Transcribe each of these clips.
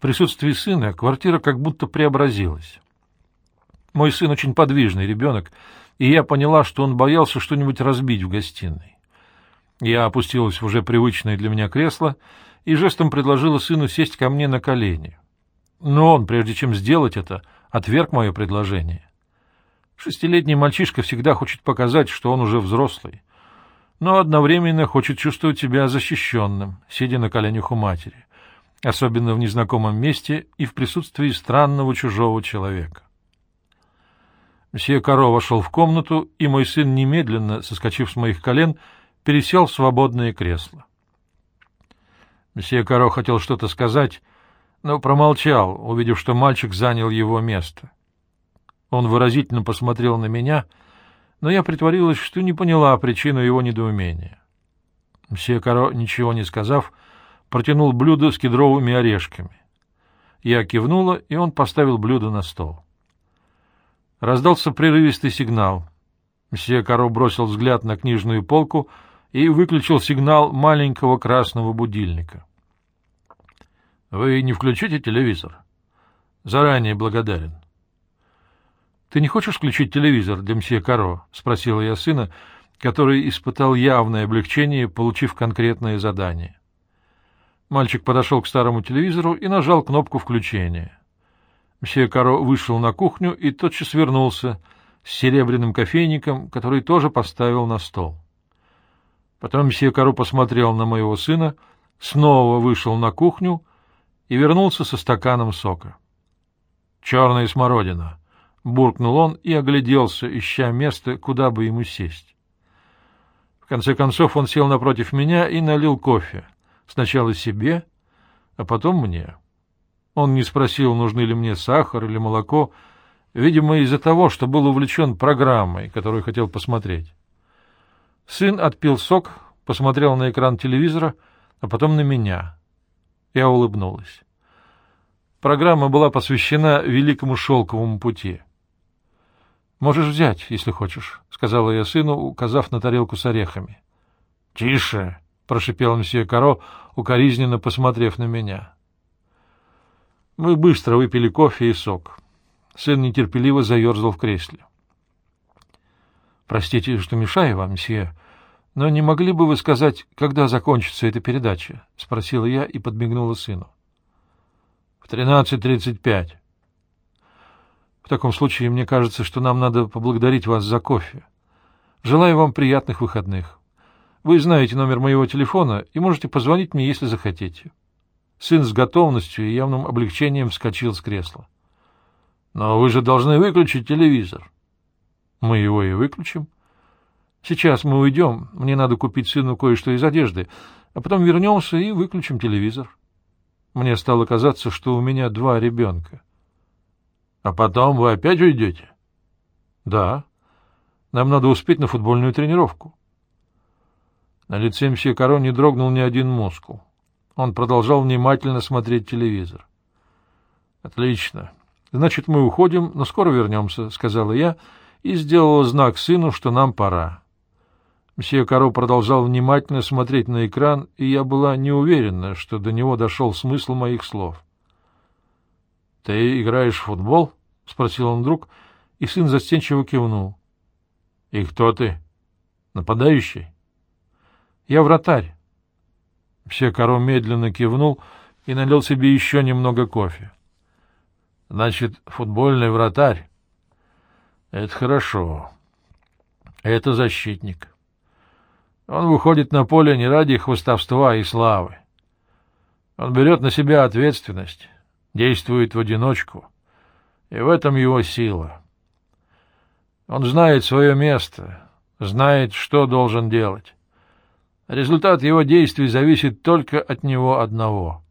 В присутствии сына квартира как будто преобразилась. Мой сын очень подвижный ребенок, и я поняла, что он боялся что-нибудь разбить в гостиной. Я опустилась в уже привычное для меня кресло и жестом предложила сыну сесть ко мне на колени. Но он, прежде чем сделать это, отверг мое предложение. Шестилетний мальчишка всегда хочет показать, что он уже взрослый, но одновременно хочет чувствовать себя защищенным, сидя на коленях у матери, особенно в незнакомом месте и в присутствии странного чужого человека. Мсье Каро вошел в комнату, и мой сын немедленно, соскочив с моих колен, пересел в свободное кресло. Мсье Каро хотел что-то сказать, но промолчал, увидев, что мальчик занял его место. Он выразительно посмотрел на меня, но я притворилась, что не поняла причину его недоумения. Мсье Каро, ничего не сказав, протянул блюдо с кедровыми орешками. Я кивнула, и он поставил блюдо на стол. Раздался прерывистый сигнал. Мсье Каро бросил взгляд на книжную полку и выключил сигнал маленького красного будильника. — Вы не включите телевизор? — Заранее благодарен. — Ты не хочешь включить телевизор для мсье Каро? — спросила я сына, который испытал явное облегчение, получив конкретное задание. Мальчик подошел к старому телевизору и нажал кнопку включения. Мсье Каро вышел на кухню и тотчас вернулся с серебряным кофейником, который тоже поставил на стол. Потом мсье Каро посмотрел на моего сына, снова вышел на кухню и вернулся со стаканом сока. «Черная смородина!» — буркнул он и огляделся, ища место, куда бы ему сесть. В конце концов он сел напротив меня и налил кофе. Сначала себе, а потом мне. Он не спросил, нужны ли мне сахар или молоко, видимо, из-за того, что был увлечен программой, которую хотел посмотреть. Сын отпил сок, посмотрел на экран телевизора, а потом на меня. Я улыбнулась. Программа была посвящена Великому Шелковому пути. «Можешь взять, если хочешь», — сказала я сыну, указав на тарелку с орехами. «Тише!» — прошипел мсье Каро, укоризненно посмотрев на меня. Мы быстро выпили кофе и сок. Сын нетерпеливо заерзал в кресле. — Простите, что мешаю вам, мсье, но не могли бы вы сказать, когда закончится эта передача? — спросила я и подмигнула сыну. — В тринадцать тридцать пять. — В таком случае, мне кажется, что нам надо поблагодарить вас за кофе. Желаю вам приятных выходных. Вы знаете номер моего телефона и можете позвонить мне, если захотите. Сын с готовностью и явным облегчением вскочил с кресла. — Но вы же должны выключить телевизор. — Мы его и выключим. Сейчас мы уйдем, мне надо купить сыну кое-что из одежды, а потом вернемся и выключим телевизор. Мне стало казаться, что у меня два ребенка. — А потом вы опять уйдете? — Да. Нам надо успеть на футбольную тренировку. На лице мсье Каро не дрогнул ни один мускул. Он продолжал внимательно смотреть телевизор. — Отлично. Значит, мы уходим, но скоро вернемся, — сказала я и сделала знак сыну, что нам пора. Мсье Каро продолжал внимательно смотреть на экран, и я была не уверена, что до него дошел смысл моих слов. — Ты играешь в футбол? — спросил он вдруг, и сын застенчиво кивнул. — И кто ты? Нападающий? — Я вратарь. Псекаро медленно кивнул и налил себе еще немного кофе. — Значит, футбольный вратарь. — Это хорошо. Это защитник. Он выходит на поле не ради хвостовства и славы. Он берет на себя ответственность, действует в одиночку, и в этом его сила. Он знает свое место, знает, что должен делать. Результат его действий зависит только от него одного.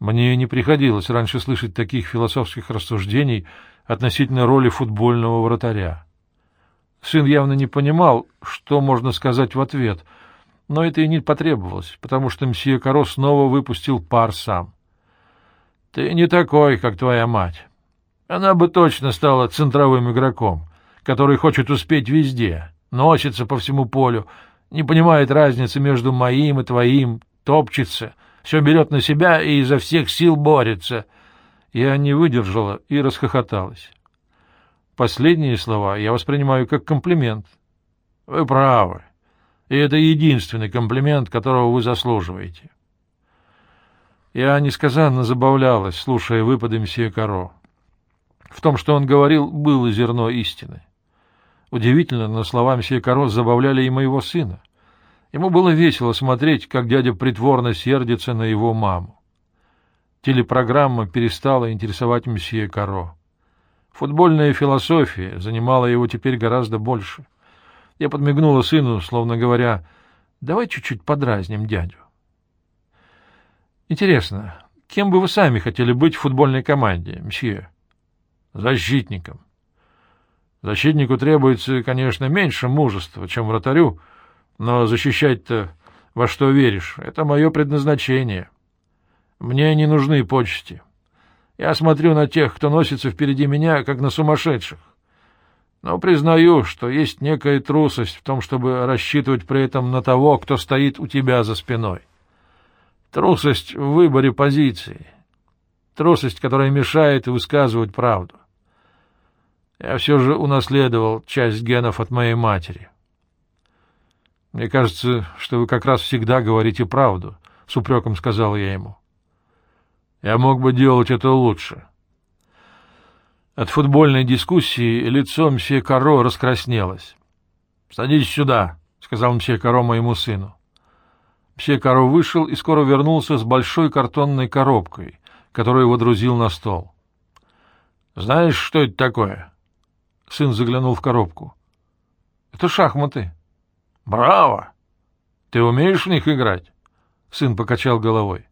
Мне не приходилось раньше слышать таких философских рассуждений относительно роли футбольного вратаря. Сын явно не понимал, что можно сказать в ответ, но это и не потребовалось, потому что мсье Каро снова выпустил пар сам. — Ты не такой, как твоя мать. Она бы точно стала центровым игроком, который хочет успеть везде, носится по всему полю, не понимает разницы между моим и твоим, топчется, все берет на себя и изо всех сил борется. Я не выдержала и расхохоталась. Последние слова я воспринимаю как комплимент. Вы правы. И это единственный комплимент, которого вы заслуживаете. Я несказанно забавлялась, слушая выпады мсье Каро. В том, что он говорил, было зерно истины. Удивительно, но слова мсье Каро забавляли и моего сына. Ему было весело смотреть, как дядя притворно сердится на его маму. Телепрограмма перестала интересовать мсье Каро. Футбольная философия занимала его теперь гораздо больше. Я подмигнула сыну, словно говоря, «Давай чуть-чуть подразним дядю». «Интересно, кем бы вы сами хотели быть в футбольной команде, мсье?» «Защитником». Защитнику требуется, конечно, меньше мужества, чем вратарю, но защищать-то во что веришь — это мое предназначение. Мне не нужны почести. Я смотрю на тех, кто носится впереди меня, как на сумасшедших. Но признаю, что есть некая трусость в том, чтобы рассчитывать при этом на того, кто стоит у тебя за спиной. Трусость в выборе позиции. Трусость, которая мешает высказывать правду. Я все же унаследовал часть генов от моей матери. Мне кажется, что вы как раз всегда говорите правду, — с упреком сказал я ему. Я мог бы делать это лучше. От футбольной дискуссии лицо мсье Каро раскраснелось. — Садись сюда, — сказал мсье Каро моему сыну. Мсье Каро вышел и скоро вернулся с большой картонной коробкой, которую водрузил на стол. — Знаешь, что это такое? Сын заглянул в коробку. — Это шахматы. — Браво! Ты умеешь в них играть? Сын покачал головой.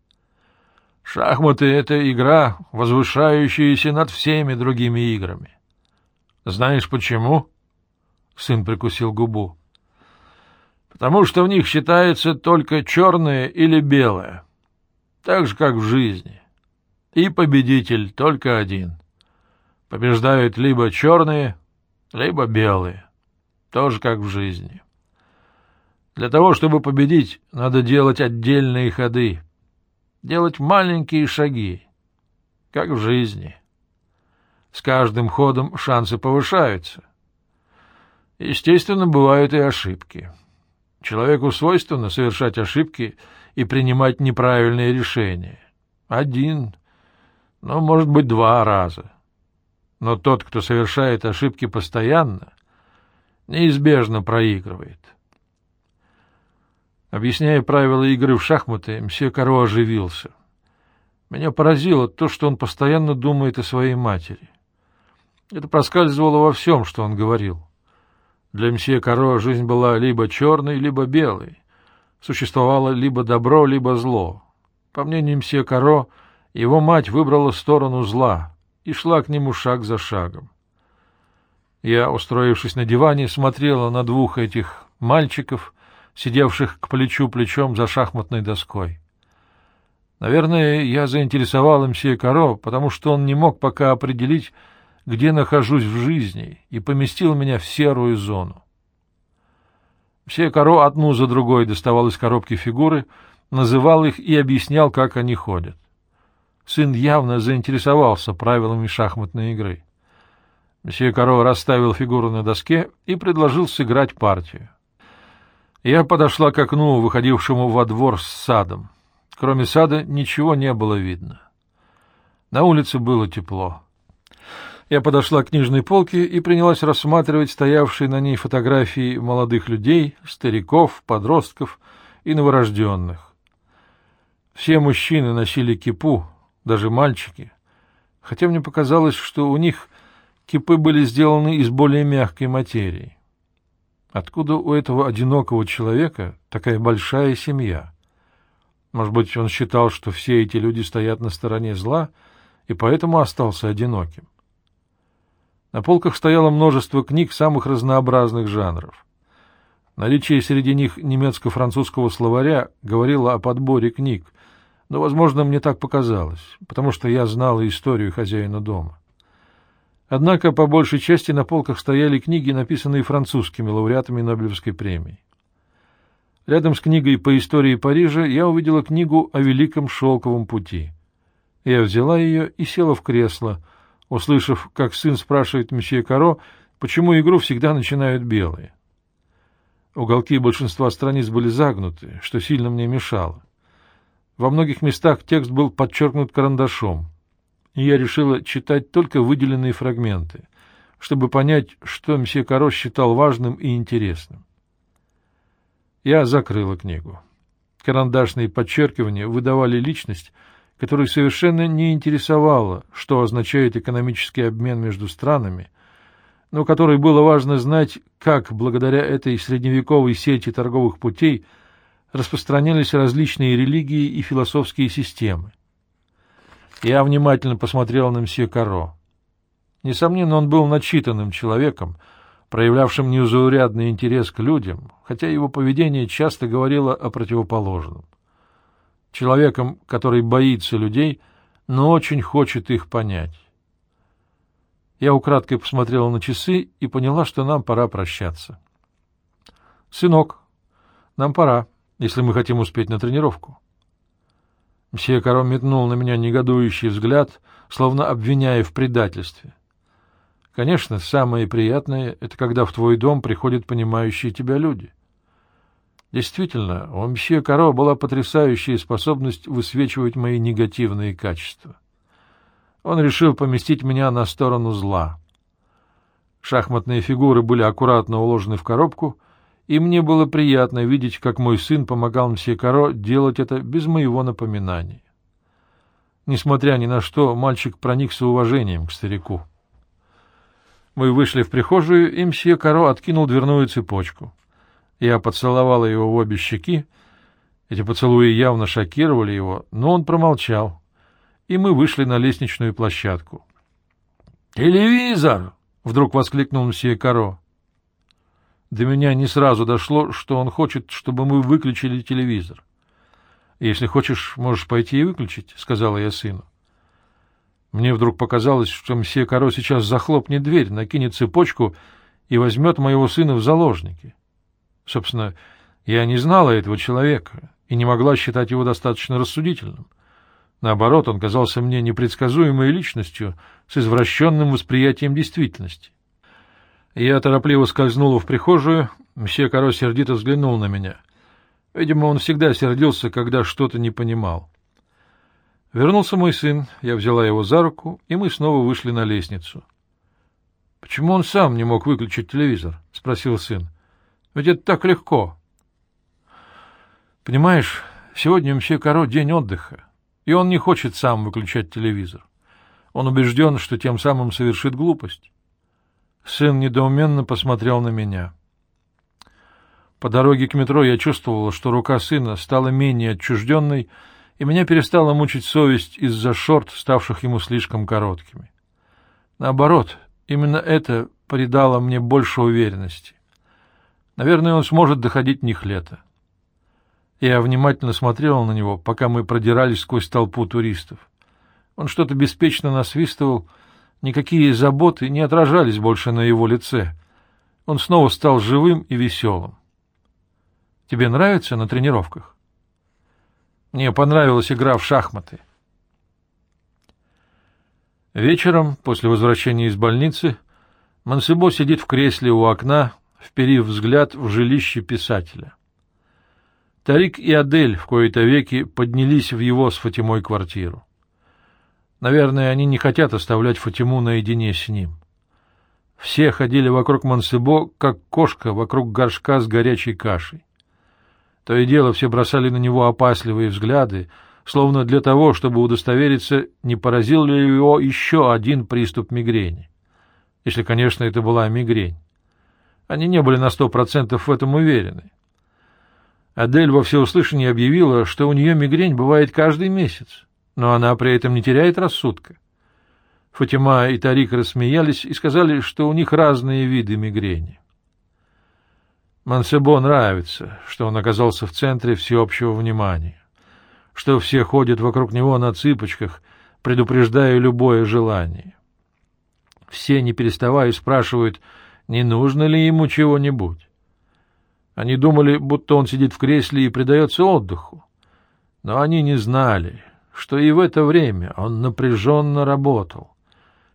Шахматы — это игра, возвышающаяся над всеми другими играми. Знаешь почему? Сын прикусил губу. Потому что в них считается только черное или белое, так же, как в жизни. И победитель только один. Побеждают либо черные, либо белые, тоже как в жизни. Для того, чтобы победить, надо делать отдельные ходы, делать маленькие шаги, как в жизни. С каждым ходом шансы повышаются. Естественно, бывают и ошибки. Человеку свойственно совершать ошибки и принимать неправильные решения. Один, ну, может быть, два раза. Но тот, кто совершает ошибки постоянно, неизбежно проигрывает. Объясняя правила игры в шахматы, мсье Каро оживился. Меня поразило то, что он постоянно думает о своей матери. Это проскальзывало во всем, что он говорил. Для мсье Каро жизнь была либо черной, либо белой. Существовало либо добро, либо зло. По мнению мсье Каро, его мать выбрала сторону зла и шла к нему шаг за шагом. Я, устроившись на диване, смотрела на двух этих мальчиков, сидевших к плечу плечом за шахматной доской. Наверное, я заинтересовал мсье Каро, потому что он не мог пока определить, где нахожусь в жизни, и поместил меня в серую зону. Мсье Каро одну за другой доставал из коробки фигуры, называл их и объяснял, как они ходят. Сын явно заинтересовался правилами шахматной игры. Мсье Каро расставил фигуру на доске и предложил сыграть партию. Я подошла к окну, выходившему во двор с садом. Кроме сада ничего не было видно. На улице было тепло. Я подошла к книжной полке и принялась рассматривать стоявшие на ней фотографии молодых людей, стариков, подростков и новорожденных. Все мужчины носили кипу, даже мальчики, хотя мне показалось, что у них кипы были сделаны из более мягкой материи. Откуда у этого одинокого человека такая большая семья? Может быть, он считал, что все эти люди стоят на стороне зла, и поэтому остался одиноким. На полках стояло множество книг самых разнообразных жанров. Наличие среди них немецко-французского словаря говорило о подборе книг, но, возможно, мне так показалось, потому что я знала историю хозяина дома. Однако по большей части на полках стояли книги, написанные французскими лауреатами Нобелевской премии. Рядом с книгой по истории Парижа я увидела книгу о Великом Шелковом пути. Я взяла ее и села в кресло, услышав, как сын спрашивает месье Каро, почему игру всегда начинают белые. Уголки большинства страниц были загнуты, что сильно мне мешало. Во многих местах текст был подчеркнут карандашом, и я решила читать только выделенные фрагменты, чтобы понять, что мсье Каро считал важным и интересным. Я закрыла книгу. Карандашные подчеркивания выдавали личность, которую совершенно не интересовало, что означает экономический обмен между странами, но которой было важно знать, как, благодаря этой средневековой сети торговых путей, распространялись различные религии и философские системы. Я внимательно посмотрел на мсье Каро. Несомненно, он был начитанным человеком, проявлявшим неузаурядный интерес к людям, хотя его поведение часто говорило о противоположном. Человеком, который боится людей, но очень хочет их понять. Я украдкой посмотрела на часы и поняла, что нам пора прощаться. — Сынок, нам пора, если мы хотим успеть на тренировку. Мсье Каро метнул на меня негодующий взгляд, словно обвиняя в предательстве. Конечно, самое приятное — это когда в твой дом приходят понимающие тебя люди. Действительно, у мсье Каро была потрясающая способность высвечивать мои негативные качества. Он решил поместить меня на сторону зла. Шахматные фигуры были аккуратно уложены в коробку, и мне было приятно видеть, как мой сын помогал мсье Каро делать это без моего напоминания. Несмотря ни на что, мальчик проникся уважением к старику. Мы вышли в прихожую, и мсье Каро откинул дверную цепочку. Я поцеловала его в обе щеки. Эти поцелуи явно шокировали его, но он промолчал, и мы вышли на лестничную площадку. «Телевизор!» — вдруг воскликнул мсье Каро. До меня не сразу дошло, что он хочет, чтобы мы выключили телевизор. «Если хочешь, можешь пойти и выключить», — сказала я сыну. Мне вдруг показалось, что мсье Каро сейчас захлопнет дверь, накинет цепочку и возьмет моего сына в заложники. Собственно, я не знала этого человека и не могла считать его достаточно рассудительным. Наоборот, он казался мне непредсказуемой личностью с извращенным восприятием действительности. Я торопливо скользнула в прихожую, мсье Каро сердито взглянул на меня. Видимо, он всегда сердился, когда что-то не понимал. Вернулся мой сын, я взяла его за руку, и мы снова вышли на лестницу. — Почему он сам не мог выключить телевизор? — спросил сын. — Ведь это так легко. — Понимаешь, сегодня у Каро день отдыха и он не хочет сам выключать телевизор. Он убежден, что тем самым совершит глупость. Сын недоуменно посмотрел на меня. По дороге к метро я чувствовала, что рука сына стала менее отчужденной, и меня перестала мучить совесть из-за шорт, ставших ему слишком короткими. Наоборот, именно это придало мне больше уверенности. Наверное, он сможет доходить них лето. Я внимательно смотрел на него, пока мы продирались сквозь толпу туристов. Он что-то беспечно насвистывал, никакие заботы не отражались больше на его лице. Он снова стал живым и веселым. Тебе нравится на тренировках? Мне понравилась игра в шахматы. Вечером, после возвращения из больницы, Мансебо сидит в кресле у окна, вперив взгляд в жилище писателя. Тарик и Адель в кои-то веки поднялись в его с Фатимой квартиру. Наверное, они не хотят оставлять Фатиму наедине с ним. Все ходили вокруг Мансебо, как кошка вокруг горшка с горячей кашей. То и дело все бросали на него опасливые взгляды, словно для того, чтобы удостовериться, не поразил ли его еще один приступ мигрени. Если, конечно, это была мигрень. Они не были на сто процентов в этом уверены. Адель во всеуслышание объявила, что у нее мигрень бывает каждый месяц, но она при этом не теряет рассудка. Фатима и Тарик рассмеялись и сказали, что у них разные виды мигрени. Мансебо нравится, что он оказался в центре всеобщего внимания, что все ходят вокруг него на цыпочках, предупреждая любое желание. Все, не переставая, спрашивают, не нужно ли ему чего-нибудь. Они думали, будто он сидит в кресле и предается отдыху. Но они не знали, что и в это время он напряженно работал,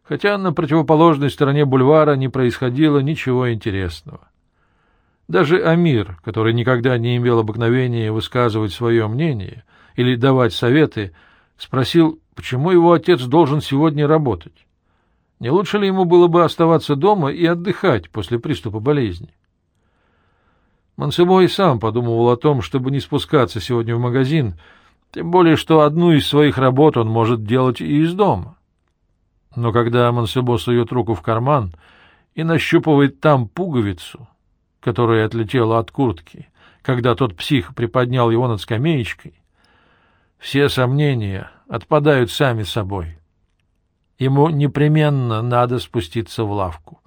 хотя на противоположной стороне бульвара не происходило ничего интересного. Даже Амир, который никогда не имел обыкновения высказывать свое мнение или давать советы, спросил, почему его отец должен сегодня работать. Не лучше ли ему было бы оставаться дома и отдыхать после приступа болезни? Мансебо и сам подумывал о том, чтобы не спускаться сегодня в магазин, тем более, что одну из своих работ он может делать и из дома. Но когда Мансебо сует руку в карман и нащупывает там пуговицу, которая отлетела от куртки, когда тот псих приподнял его над скамеечкой, все сомнения отпадают сами собой. Ему непременно надо спуститься в лавку.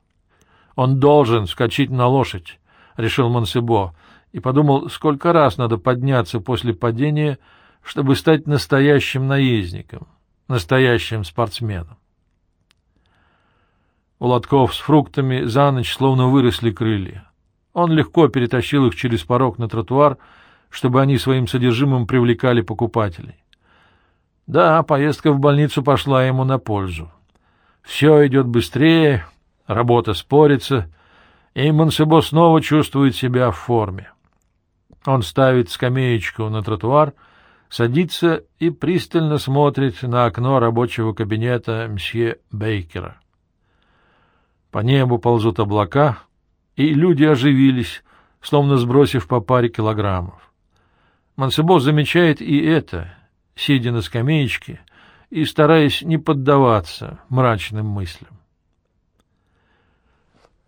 Он должен скачать на лошадь, — решил Монсебо, и подумал, сколько раз надо подняться после падения, чтобы стать настоящим наездником, настоящим спортсменом. У лотков с фруктами за ночь словно выросли крылья. Он легко перетащил их через порог на тротуар, чтобы они своим содержимым привлекали покупателей. Да, поездка в больницу пошла ему на пользу. Все идет быстрее, работа спорится, и Монсебо снова чувствует себя в форме. Он ставит скамеечку на тротуар, садится и пристально смотрит на окно рабочего кабинета мсье Бейкера. По небу ползут облака, и люди оживились, словно сбросив по паре килограммов. Мансебо замечает и это, сидя на скамеечке и стараясь не поддаваться мрачным мыслям.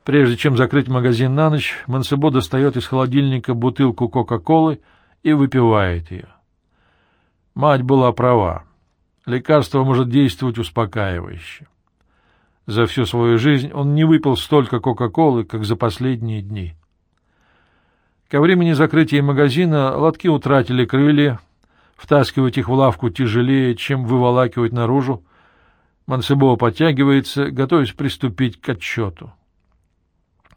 Прежде чем закрыть магазин на ночь, Мансебо достает из холодильника бутылку Кока-Колы и выпивает ее. Мать была права. Лекарство может действовать успокаивающе. За всю свою жизнь он не выпил столько Кока-Колы, как за последние дни. Ко времени закрытия магазина лотки утратили крылья, втаскивать их в лавку тяжелее, чем выволакивать наружу. Мансебо подтягивается, готовясь приступить к отчету.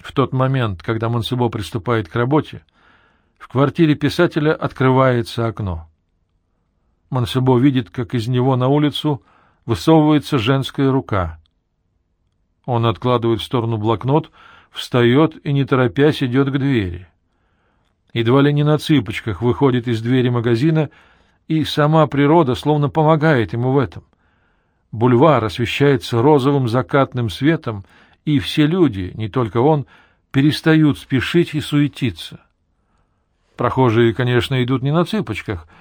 В тот момент, когда Мансебо приступает к работе, в квартире писателя открывается окно. Мансебо видит, как из него на улицу высовывается женская рука. Он откладывает в сторону блокнот, встает и, не торопясь, идет к двери. Едва ли не на цыпочках выходит из двери магазина, и сама природа словно помогает ему в этом. Бульвар освещается розовым закатным светом, и все люди, не только он, перестают спешить и суетиться. Прохожие, конечно, идут не на цыпочках —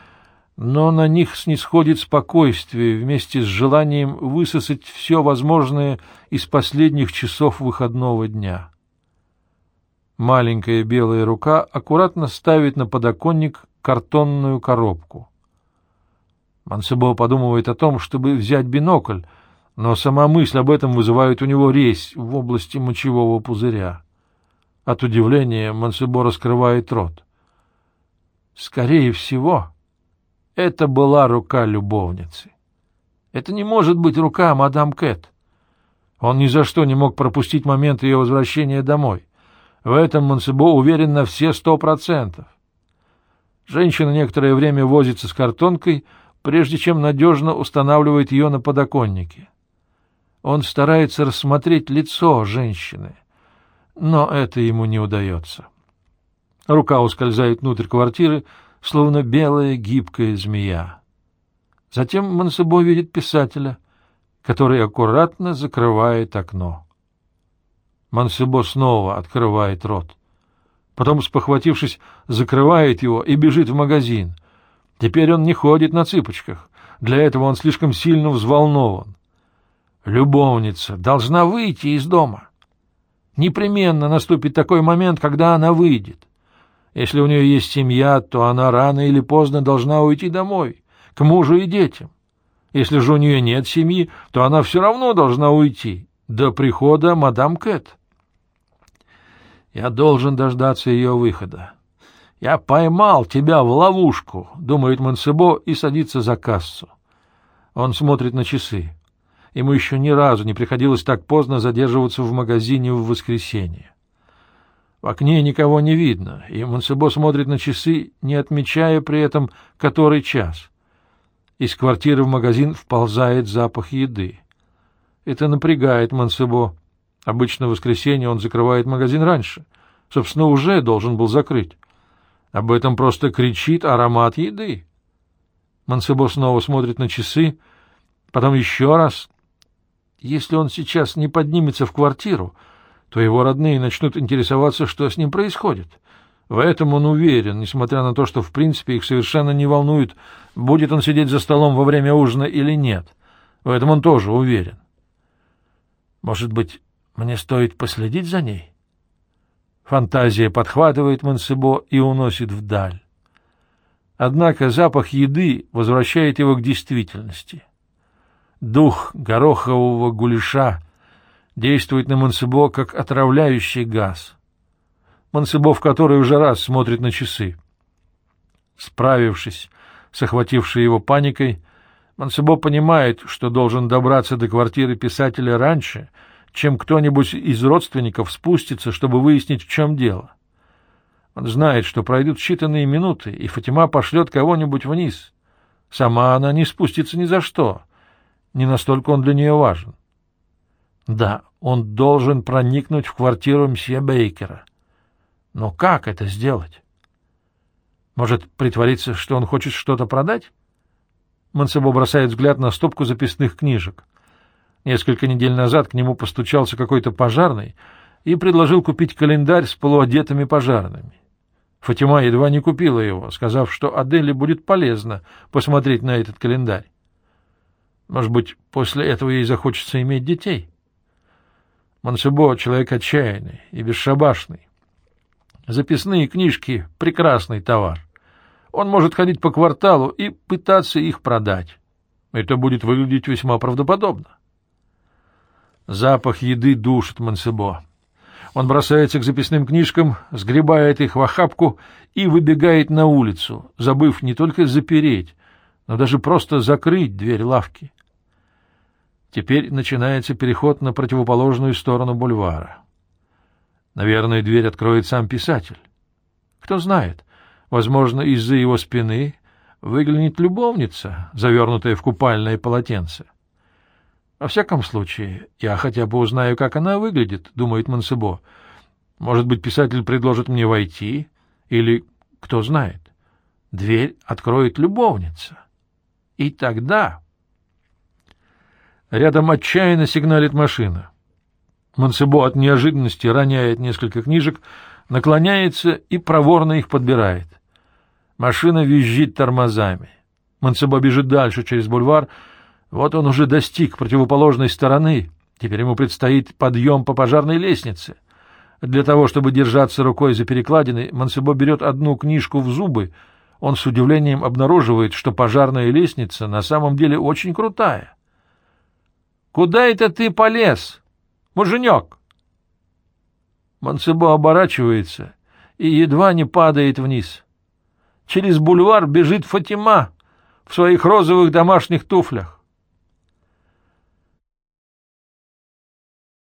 но на них снисходит спокойствие вместе с желанием высосать все возможное из последних часов выходного дня. Маленькая белая рука аккуратно ставит на подоконник картонную коробку. Мансебо подумывает о том, чтобы взять бинокль, но сама мысль об этом вызывает у него резь в области мочевого пузыря. От удивления Мансебо раскрывает рот. Скорее всего... Это была рука любовницы. Это не может быть рука мадам Кэт. Он ни за что не мог пропустить момент ее возвращения домой. В этом Монсебо уверен на все сто процентов. Женщина некоторое время возится с картонкой, прежде чем надежно устанавливает ее на подоконнике. Он старается рассмотреть лицо женщины, но это ему не удается. Рука ускользает внутрь квартиры, словно белая гибкая змея. Затем Мансебо видит писателя, который аккуратно закрывает окно. Мансебо снова открывает рот. Потом, спохватившись, закрывает его и бежит в магазин. Теперь он не ходит на цыпочках. Для этого он слишком сильно взволнован. Любовница должна выйти из дома. Непременно наступит такой момент, когда она выйдет. Если у нее есть семья, то она рано или поздно должна уйти домой, к мужу и детям. Если же у нее нет семьи, то она все равно должна уйти до прихода мадам Кэт. Я должен дождаться ее выхода. Я поймал тебя в ловушку, думает Монсебо и садится за кассу. Он смотрит на часы. Ему еще ни разу не приходилось так поздно задерживаться в магазине в воскресенье. В окне никого не видно, и Монсебо смотрит на часы, не отмечая при этом, который час. Из квартиры в магазин вползает запах еды. Это напрягает Монсебо. Обычно в воскресенье он закрывает магазин раньше. Собственно, уже должен был закрыть. Об этом просто кричит аромат еды. Монсебо снова смотрит на часы, потом еще раз. Если он сейчас не поднимется в квартиру, то его родные начнут интересоваться, что с ним происходит. В этом он уверен, несмотря на то, что в принципе их совершенно не волнует, будет он сидеть за столом во время ужина или нет. В этом он тоже уверен. Может быть, мне стоит последить за ней? Фантазия подхватывает Мансебо и уносит вдаль. Однако запах еды возвращает его к действительности. Дух горохового гуляша действует на Мансебо как отравляющий газ. Мансебо в который уже раз смотрит на часы. Справившись с охватившей его паникой, Мансебо понимает, что должен добраться до квартиры писателя раньше, чем кто-нибудь из родственников спустится, чтобы выяснить, в чем дело. Он знает, что пройдут считанные минуты, и Фатима пошлет кого-нибудь вниз. Сама она не спустится ни за что. Не настолько он для нее важен. Да, он должен проникнуть в квартиру мсье Бейкера. Но как это сделать? Может, притвориться, что он хочет что-то продать? Мансебо бросает взгляд на стопку записных книжек. Несколько недель назад к нему постучался какой-то пожарный и предложил купить календарь с полуодетыми пожарными. Фатима едва не купила его, сказав, что Аделе будет полезно посмотреть на этот календарь. Может быть, после этого ей захочется иметь детей? Мансебо — человек отчаянный и бесшабашный. Записные книжки — прекрасный товар. Он может ходить по кварталу и пытаться их продать. Это будет выглядеть весьма правдоподобно. Запах еды душит Мансебо. Он бросается к записным книжкам, сгребает их в охапку и выбегает на улицу, забыв не только запереть, но даже просто закрыть дверь лавки. Теперь начинается переход на противоположную сторону бульвара. Наверное, дверь откроет сам писатель. Кто знает, возможно, из-за его спины выглянет любовница, завернутая в купальное полотенце. Во всяком случае, я хотя бы узнаю, как она выглядит, — думает Мансебо. Может быть, писатель предложит мне войти, или, кто знает, дверь откроет любовница. И тогда... Рядом отчаянно сигналит машина. Мансебо от неожиданности роняет несколько книжек, наклоняется и проворно их подбирает. Машина визжит тормозами. Мансебо бежит дальше через бульвар. Вот он уже достиг противоположной стороны. Теперь ему предстоит подъем по пожарной лестнице. Для того, чтобы держаться рукой за перекладиной, Мансебо берет одну книжку в зубы. Он с удивлением обнаруживает, что пожарная лестница на самом деле очень крутая. Куда это ты полез, муженек? Монсебо оборачивается и едва не падает вниз. Через бульвар бежит Фатима в своих розовых домашних туфлях.